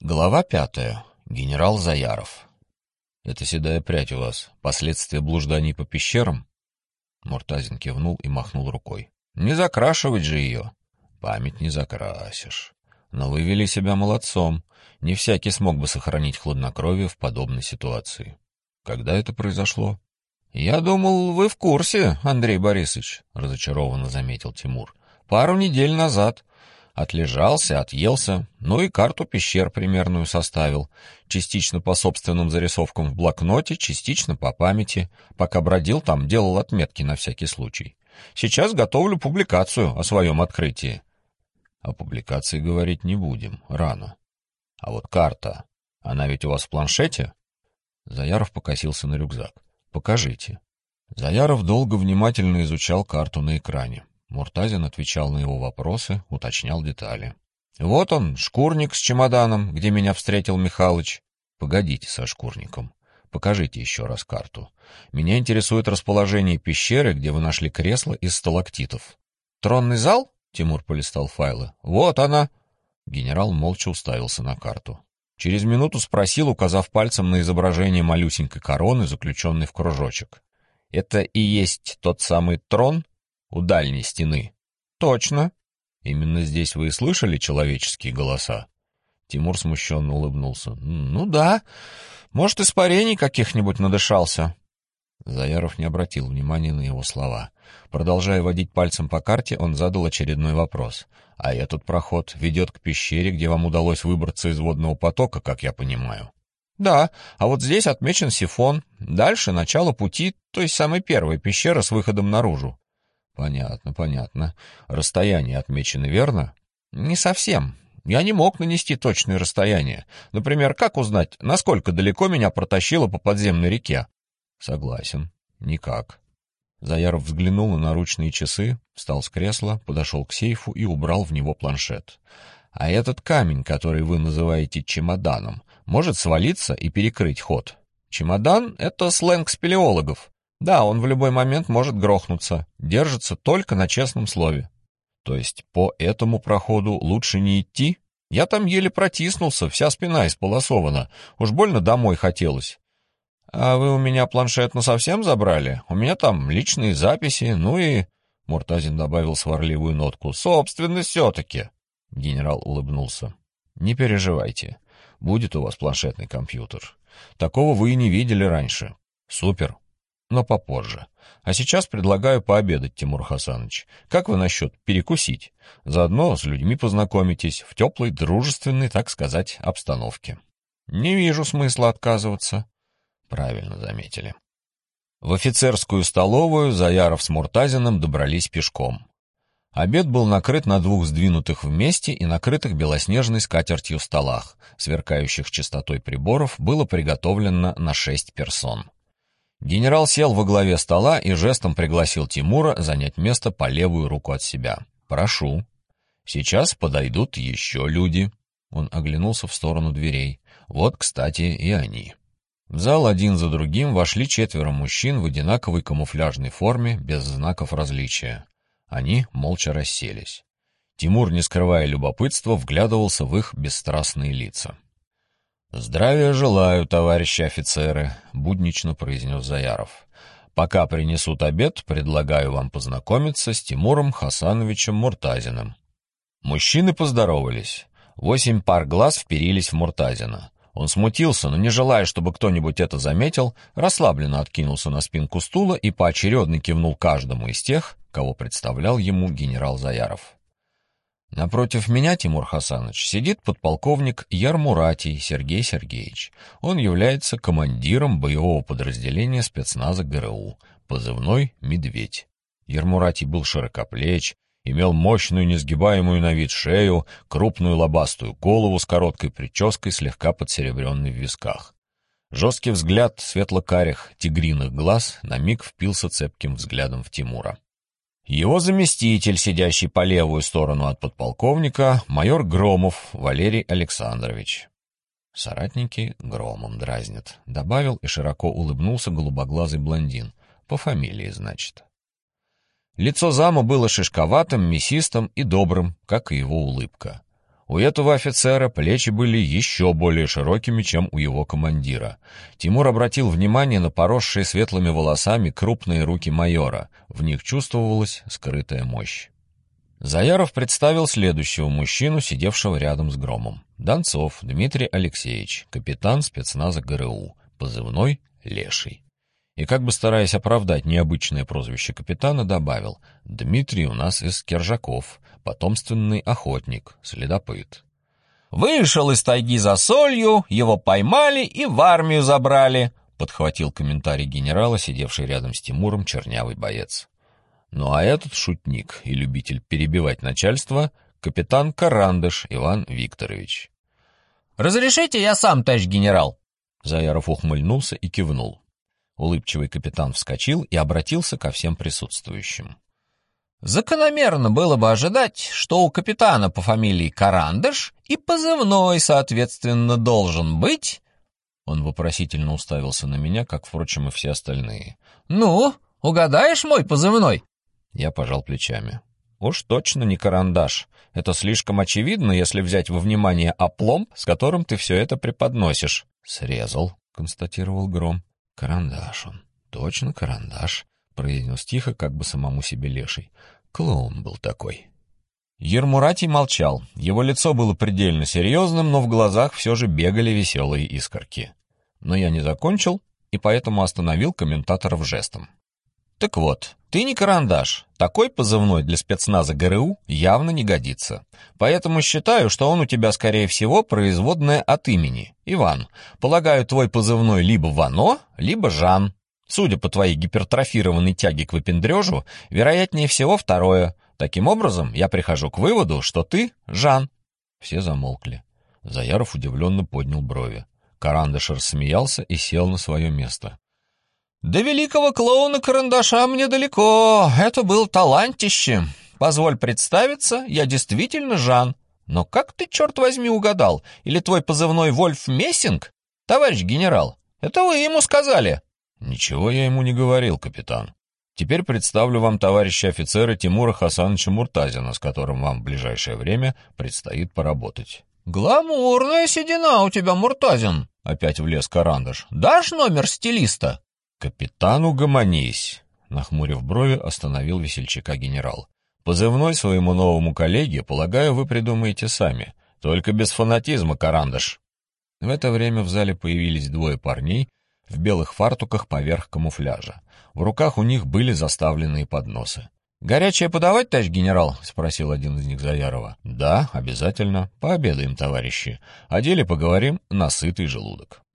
Глава пятая. Генерал Заяров. «Это седая прядь у вас. Последствия блужданий по пещерам?» Муртазин кивнул и махнул рукой. «Не закрашивать же ее!» «Память не закрасишь. Но вы вели себя молодцом. Не всякий смог бы сохранить хладнокровие в подобной ситуации. Когда это произошло?» «Я думал, вы в курсе, Андрей Борисович», — разочарованно заметил Тимур. «Пару недель назад. Отлежался, отъелся, ну и карту пещер примерную составил. Частично по собственным зарисовкам в блокноте, частично по памяти. Пока бродил там, делал отметки на всякий случай. Сейчас готовлю публикацию о своем открытии. О публикации говорить не будем, рано. А вот карта, она ведь у вас в планшете? Заяров покосился на рюкзак. Покажите. Заяров долго внимательно изучал карту на экране. Муртазин отвечал на его вопросы, уточнял детали. «Вот он, шкурник с чемоданом, где меня встретил Михалыч». «Погодите со шкурником. Покажите еще раз карту. Меня интересует расположение пещеры, где вы нашли кресло из сталактитов». «Тронный зал?» — Тимур полистал файлы. «Вот она». Генерал молча уставился на карту. Через минуту спросил, указав пальцем на изображение малюсенькой короны, заключенной в кружочек. «Это и есть тот самый трон?» У дальней стены. Точно. Именно здесь вы и слышали человеческие голоса? Тимур смущенно улыбнулся. Ну да. Может, испарений каких-нибудь надышался. Заяров не обратил внимания на его слова. Продолжая водить пальцем по карте, он задал очередной вопрос. «А этот проход ведет к пещере, где вам удалось выбраться из водного потока, как я понимаю?» «Да, а вот здесь отмечен сифон. Дальше начало пути, то есть самая первая пещера с выходом наружу. Понятно, понятно. Расстояние отмечено верно? Не совсем. Я не мог нанести точное расстояние. Например, как узнать, насколько далеко меня протащило по подземной реке? Согласен. Никак. Заяров взглянул на наручные часы, встал с кресла, подошел к сейфу и убрал в него планшет. А этот камень, который вы называете чемоданом, может свалиться и перекрыть ход. Чемодан — это сленг спелеологов. Да, он в любой момент может грохнуться, держится только на честном слове. То есть по этому проходу лучше не идти? Я там еле протиснулся, вся спина исполосована. Уж больно домой хотелось. А вы у меня планшет совсем забрали? У меня там личные записи, ну и... Муртазин добавил сварливую нотку. «Собственность все-таки!» Генерал улыбнулся. «Не переживайте. Будет у вас планшетный компьютер. Такого вы и не видели раньше. Супер но попозже. А сейчас предлагаю пообедать, Тимур Хасанович. Как вы насчет перекусить? Заодно с людьми познакомитесь в теплой, дружественной, так сказать, обстановке. Не вижу смысла отказываться. Правильно заметили. В офицерскую столовую Заяров с Муртазиным добрались пешком. Обед был накрыт на двух сдвинутых вместе и накрытых белоснежной скатертью столах, сверкающих чистотой приборов, было приготовлено на шесть персон. Генерал сел во главе стола и жестом пригласил Тимура занять место по левую руку от себя. «Прошу. Сейчас подойдут еще люди». Он оглянулся в сторону дверей. «Вот, кстати, и они». В зал один за другим вошли четверо мужчин в одинаковой камуфляжной форме, без знаков различия. Они молча расселись. Тимур, не скрывая любопытства, вглядывался в их бесстрастные лица. «Здравия желаю, товарищи офицеры», — буднично произнес Заяров. «Пока принесут обед, предлагаю вам познакомиться с Тимуром Хасановичем Муртазиным». Мужчины поздоровались. Восемь пар глаз вперились в Муртазина. Он смутился, но, не желая, чтобы кто-нибудь это заметил, расслабленно откинулся на спинку стула и поочередно кивнул каждому из тех, кого представлял ему генерал Заяров. Напротив меня, Тимур Хасанович, сидит подполковник Ярмуратий Сергей Сергеевич. Он является командиром боевого подразделения спецназа ГРУ, позывной «Медведь». Ярмуратий был широкоплеч, имел мощную несгибаемую на вид шею, крупную лобастую голову с короткой прической, слегка подсеребренной в висках. Жесткий взгляд светло-карих тигриных глаз на миг впился цепким взглядом в Тимура. Его заместитель, сидящий по левую сторону от подполковника, майор Громов Валерий Александрович. Соратники Громом дразнят, добавил и широко улыбнулся голубоглазый блондин. По фамилии, значит. Лицо зама было шишковатым, мясистым и добрым, как и его улыбка. У этого офицера плечи были еще более широкими, чем у его командира. Тимур обратил внимание на поросшие светлыми волосами крупные руки майора. В них чувствовалась скрытая мощь. Заяров представил следующего мужчину, сидевшего рядом с Громом. Донцов Дмитрий Алексеевич, капитан спецназа ГРУ, позывной «Леший». И как бы стараясь оправдать необычное прозвище капитана, добавил «Дмитрий у нас из Кержаков, потомственный охотник, следопыт». «Вышел из тайги за солью, его поймали и в армию забрали», подхватил комментарий генерала, сидевший рядом с Тимуром, чернявый боец. Ну а этот шутник и любитель перебивать начальство — капитан Карандыш Иван Викторович. «Разрешите я сам, товарищ генерал?» Заяров ухмыльнулся и кивнул. Улыбчивый капитан вскочил и обратился ко всем присутствующим. Закономерно было бы ожидать, что у капитана по фамилии Карандыш и позывной, соответственно, должен быть... Он вопросительно уставился на меня, как, впрочем, и все остальные. «Ну, угадаешь мой позывной?» Я пожал плечами. Уж точно не карандаш. Это слишком очевидно, если взять во внимание опломб, с которым ты все это преподносишь. Срезал, констатировал Гром. Карандаш он. Точно карандаш, произнес тихо, как бы самому себе леший. Клоун был такой. Ермуратий молчал. Его лицо было предельно серьезным, но в глазах все же бегали веселые искорки. Но я не закончил, и поэтому остановил комментаторов жестом. Так вот, ты не карандаш. Такой позывной для спецназа ГРУ явно не годится. Поэтому считаю, что он у тебя, скорее всего, производное от имени. Иван. Полагаю, твой позывной либо Вано, либо Жан. Судя по твоей гипертрофированной тяге к выпендрежу, вероятнее всего второе. Таким образом, я прихожу к выводу, что ты Жан. Все замолкли. Заяров удивленно поднял брови. Карандаш рассмеялся и сел на свое место. До великого клоуна-карандаша мне далеко. Это был талантище. Позволь представиться, я действительно Жан. Но как ты, черт возьми, угадал? Или твой позывной Вольф Мессинг? Товарищ генерал, это вы ему сказали. Ничего я ему не говорил, капитан. Теперь представлю вам товарища офицера Тимура Хасановича Муртазина, с которым вам в ближайшее время предстоит поработать. «Гламурная седина у тебя, Муртазин!» — опять влез Карандаш. «Дашь номер стилиста?» «Капитан, угомонись!» — нахмурив брови, остановил весельчака генерал. «Позывной своему новому коллеге, полагаю, вы придумаете сами. Только без фанатизма, Карандаш!» В это время в зале появились двое парней в белых фартуках поверх камуфляжа. В руках у них были заставленные подносы. «Горячее подавать, товарищ генерал?» — спросил один из них Заярова. «Да, обязательно. Пообедаем, товарищи. О деле поговорим на сытый желудок».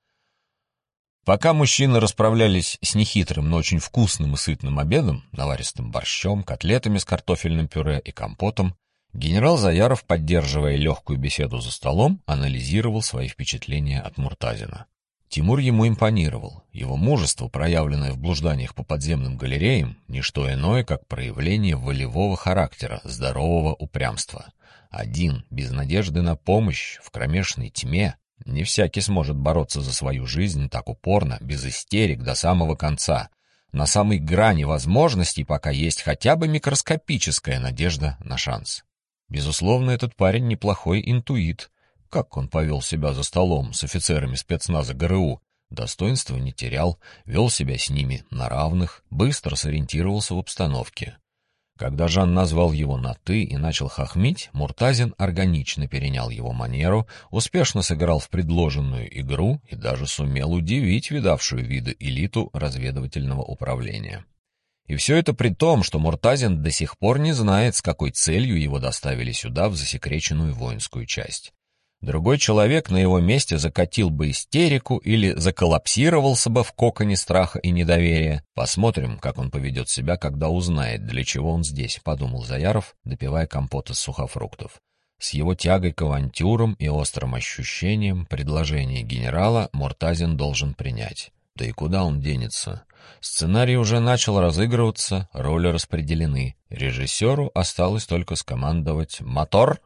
Пока мужчины расправлялись с нехитрым, но очень вкусным и сытным обедом, наваристым борщом, котлетами с картофельным пюре и компотом, генерал Заяров, поддерживая легкую беседу за столом, анализировал свои впечатления от Муртазина. Тимур ему импонировал. Его мужество, проявленное в блужданиях по подземным галереям, не что иное, как проявление волевого характера, здорового упрямства. Один, без надежды на помощь, в кромешной тьме, не всякий сможет бороться за свою жизнь так упорно, без истерик до самого конца. На самой грани возможностей пока есть хотя бы микроскопическая надежда на шанс. Безусловно, этот парень неплохой интуит. Как он повел себя за столом с офицерами спецназа ГРУ, достоинства не терял, вел себя с ними на равных, быстро сориентировался в обстановке. Когда Жан назвал его на «ты» и начал хохмить, Муртазин органично перенял его манеру, успешно сыграл в предложенную игру и даже сумел удивить видавшую виды элиту разведывательного управления. И все это при том, что Муртазин до сих пор не знает, с какой целью его доставили сюда в засекреченную воинскую часть. Другой человек на его месте закатил бы истерику или заколлапсировался бы в коконе страха и недоверия. Посмотрим, как он поведет себя, когда узнает, для чего он здесь, подумал Заяров, допивая компот из сухофруктов. С его тягой к авантюрам и острым ощущением предложение генерала Муртазин должен принять. Да и куда он денется? Сценарий уже начал разыгрываться, роли распределены. Режиссеру осталось только скомандовать «Мотор!»